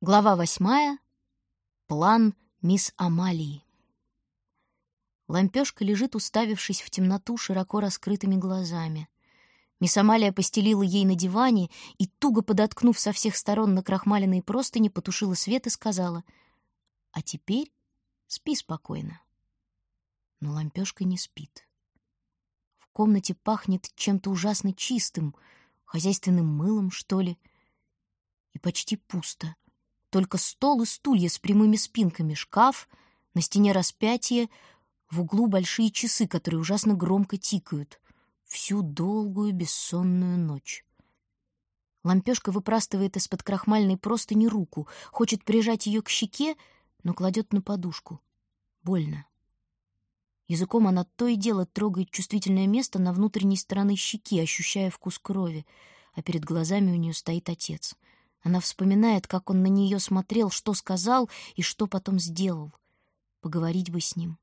Глава восьмая. План мисс Амалии. Лампёшка лежит, уставившись в темноту широко раскрытыми глазами. Мисс Амалия постелила ей на диване и, туго подоткнув со всех сторон на крахмаленные простыни, потушила свет и сказала, «А теперь спи спокойно». Но лампёшка не спит. В комнате пахнет чем-то ужасно чистым, хозяйственным мылом, что ли, и почти пусто — только стол и стулья с прямыми спинками, шкаф, на стене распятие, в углу большие часы, которые ужасно громко тикают. Всю долгую бессонную ночь. Лампешка выпрастывает из-под крахмальной простыни руку, хочет прижать ее к щеке, но кладет на подушку. Больно. Языком она то и дело трогает чувствительное место на внутренней стороне щеки, ощущая вкус крови, а перед глазами у нее стоит отец — она вспоминает, как он на нее смотрел, что сказал и что потом сделал. Поговорить бы с ним,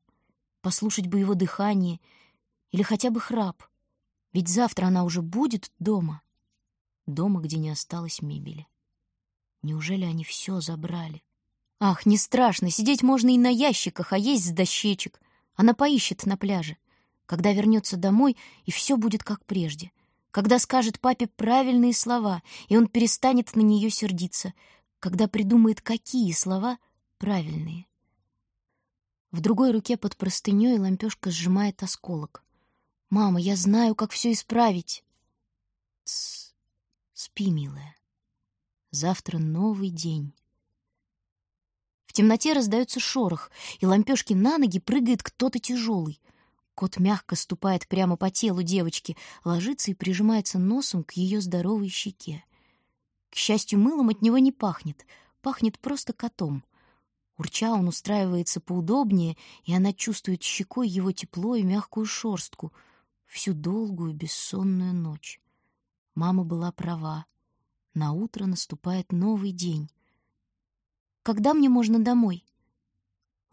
послушать бы его дыхание или хотя бы храп. Ведь завтра она уже будет дома. Дома, где не осталось мебели. Неужели они все забрали? Ах, не страшно, сидеть можно и на ящиках, а есть с дощечек. Она поищет на пляже. Когда вернется домой, и все будет как прежде — когда скажет папе правильные слова, и он перестанет на нее сердиться, когда придумает, какие слова правильные. В другой руке под простыней лампешка сжимает осколок. «Мама, я знаю, как все исправить!» «Тссс, спи, милая. Завтра новый день». В темноте раздается шорох, и лампешки на ноги прыгает кто-то тяжелый — Кот мягко ступает прямо по телу девочки, ложится и прижимается носом к ее здоровой щеке. К счастью, мылом от него не пахнет, пахнет просто котом. Урча он устраивается поудобнее, и она чувствует щекой его тепло и мягкую шорстку всю долгую бессонную ночь. Мама была права. На утро наступает новый день. Когда мне можно домой?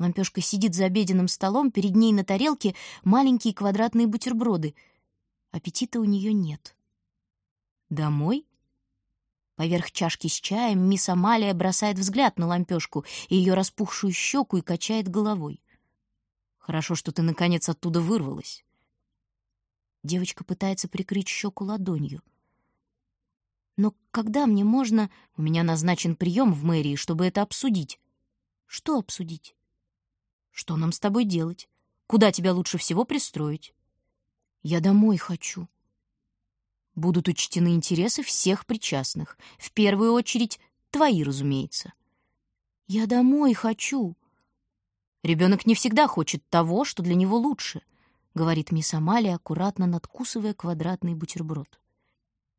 Лампёшка сидит за обеденным столом, перед ней на тарелке маленькие квадратные бутерброды. Аппетита у нее нет. «Домой?» Поверх чашки с чаем мисс Амалия бросает взгляд на лампёшку и ее распухшую щеку и качает головой. «Хорошо, что ты, наконец, оттуда вырвалась». Девочка пытается прикрыть щеку ладонью. «Но когда мне можно...» «У меня назначен прием в мэрии, чтобы это обсудить». «Что обсудить?» Что нам с тобой делать? Куда тебя лучше всего пристроить? Я домой хочу. Будут учтены интересы всех причастных. В первую очередь твои, разумеется. Я домой хочу. Ребенок не всегда хочет того, что для него лучше, говорит мисс Амалия, аккуратно надкусывая квадратный бутерброд.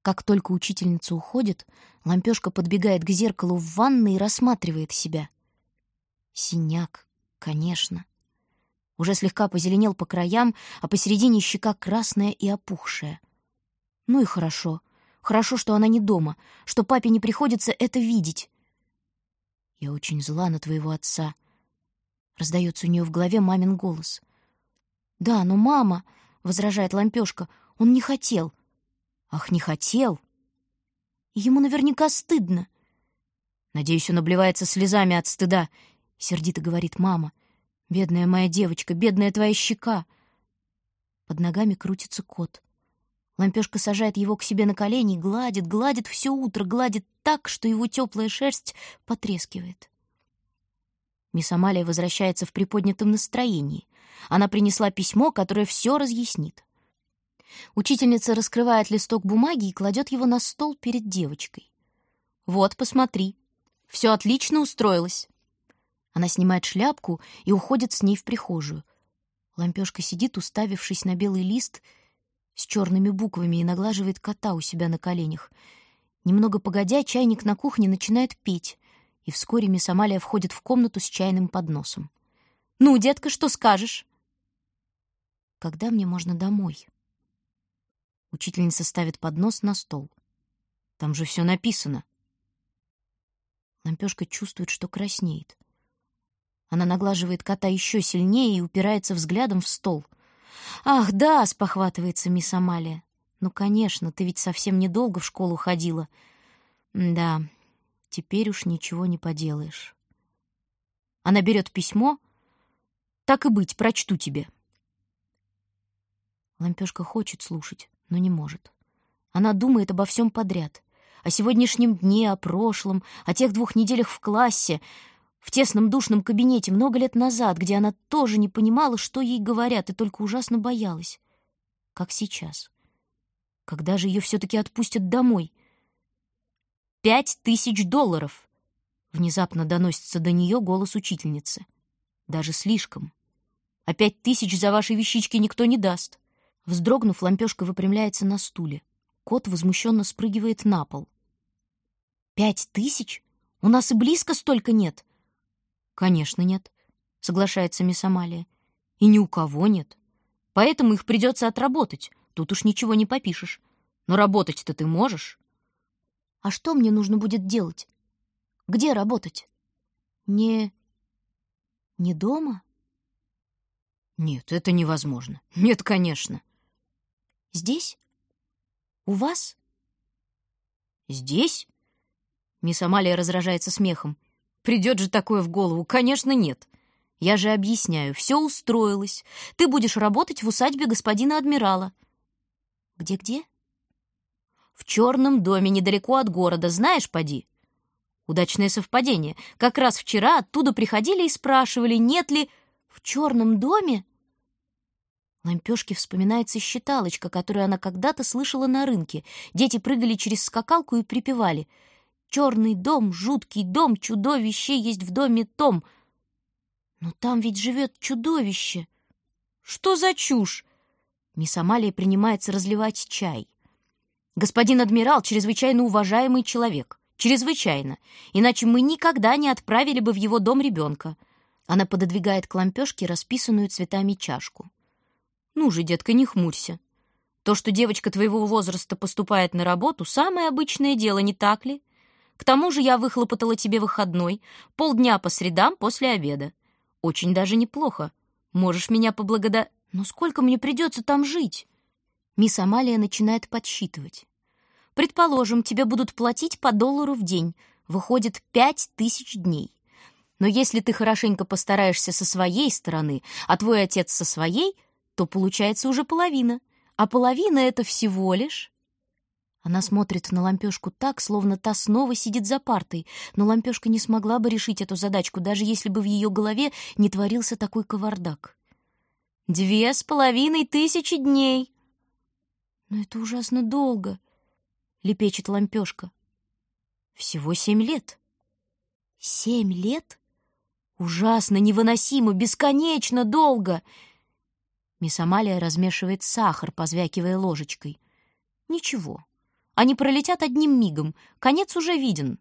Как только учительница уходит, лампешка подбегает к зеркалу в ванной и рассматривает себя. Синяк, Конечно. Уже слегка позеленел по краям, а посередине щека красная и опухшая. Ну и хорошо. Хорошо, что она не дома, что папе не приходится это видеть. Я очень зла на твоего отца. Раздается у нее в голове мамин голос. Да, но мама, возражает лампешка, он не хотел. Ах, не хотел. Ему наверняка стыдно. Надеюсь, он обливается слезами от стыда — сердито говорит мама. «Бедная моя девочка, бедная твоя щека!» Под ногами крутится кот. Лампешка сажает его к себе на колени, гладит, гладит все утро, гладит так, что его теплая шерсть потрескивает. Мисс Амалия возвращается в приподнятом настроении. Она принесла письмо, которое все разъяснит. Учительница раскрывает листок бумаги и кладет его на стол перед девочкой. «Вот, посмотри. Все отлично устроилось. Она снимает шляпку и уходит с ней в прихожую. Лампёшка сидит, уставившись на белый лист с черными буквами и наглаживает кота у себя на коленях. Немного погодя, чайник на кухне начинает петь, и вскоре мисс Амалия входит в комнату с чайным подносом. «Ну, детка, что скажешь?» «Когда мне можно домой?» Учительница ставит поднос на стол. «Там же все написано». Лампёшка чувствует, что краснеет. Она наглаживает кота еще сильнее и упирается взглядом в стол. «Ах, да!» — спохватывается мисс Амалия. «Ну, конечно, ты ведь совсем недолго в школу ходила». «Да, Теперь уж ничего не поделаешь. Она берет письмо. Так и быть, прочту тебе. Лампешка хочет слушать, но не может. Она думает обо всем подряд. О сегодняшнем дне, о прошлом, о тех двух неделях в классе, в тесном душном кабинете много лет назад, где она тоже не понимала, что ей говорят, и только ужасно боялась. Как сейчас. Когда же ее все-таки отпустят домой? Пять тысяч долларов! Внезапно доносится до нее голос учительницы. Даже слишком. А пять тысяч за ваши вещички никто не даст. Вздрогнув, лампешка выпрямляется на стуле. Кот возмущенно спрыгивает на пол. «Пять тысяч? У нас и близко столько нет!» «Конечно нет», — соглашается мисс Амалия. «И ни у кого нет. Поэтому их придется отработать. Тут уж ничего не попишешь. Но работать-то ты можешь». А что мне нужно будет делать? Где работать? Не... не дома? Нет, это невозможно. Нет, конечно. Здесь? У вас? Здесь? Мисс Амалия разражается смехом. Придет же такое в голову. Конечно, нет. Я же объясняю, все устроилось. Ты будешь работать в усадьбе господина адмирала. Где-где? В черном доме недалеко от города, знаешь, поди?» Удачное совпадение. Как раз вчера оттуда приходили и спрашивали, нет ли... В черном доме? Лампешке вспоминается считалочка, которую она когда-то слышала на рынке. Дети прыгали через скакалку и припевали. «Черный дом, жуткий дом, чудовище есть в доме том». Но там ведь живет чудовище. Что за чушь? Мисс Амалия принимается разливать чай. Господин адмирал — чрезвычайно уважаемый человек. Чрезвычайно. Иначе мы никогда не отправили бы в его дом ребенка. Она пододвигает к лампешке расписанную цветами чашку. Ну же, детка, не хмурься. То, что девочка твоего возраста поступает на работу, самое обычное дело, не так ли? К тому же я выхлопотала тебе выходной, полдня по средам после обеда. Очень даже неплохо. Можешь меня поблагода... Но сколько мне придется там жить? Мисс Амалия начинает подсчитывать. Предположим, тебе будут платить по доллару в день. Выходит, пять тысяч дней. Но если ты хорошенько постараешься со своей стороны, а твой отец со своей, то получается уже половина. А половина — это всего лишь... Она смотрит на лампешку так, словно та снова сидит за партой, но лампешка не смогла бы решить эту задачку, даже если бы в ее голове не творился такой кавардак. «Две с половиной тысячи дней!» «Но это ужасно долго», — лепечет лампешка. «Всего семь лет». «Семь лет? Ужасно, невыносимо, бесконечно долго!» Мисс Амалия размешивает сахар, позвякивая ложечкой. «Ничего, они пролетят одним мигом, конец уже виден».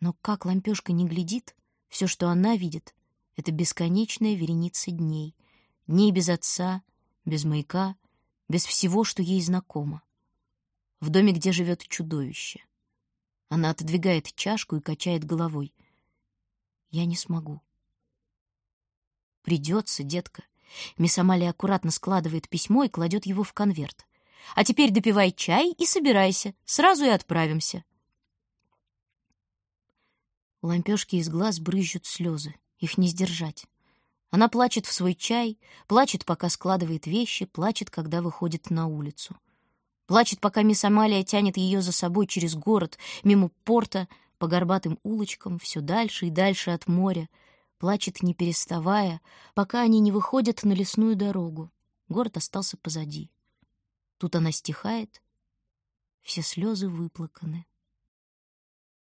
Но как лампешка не глядит, все, что она видит, — это бесконечная вереница дней. Дней без отца, без маяка, без всего, что ей знакомо. В доме, где живет чудовище. Она отодвигает чашку и качает головой. Я не смогу. Придется, детка. Мисс Амалия аккуратно складывает письмо и кладет его в конверт. А теперь допивай чай и собирайся. Сразу и отправимся. У лампешки из глаз брызжут слезы. Их не сдержать. Она плачет в свой чай, плачет, пока складывает вещи, плачет, когда выходит на улицу. Плачет, пока мисс Амалия тянет ее за собой через город, мимо порта, по горбатым улочкам, все дальше и дальше от моря. Плачет, не переставая, пока они не выходят на лесную дорогу. Город остался позади. Тут она стихает, все слезы выплаканы.